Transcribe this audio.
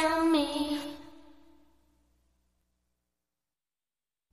tell me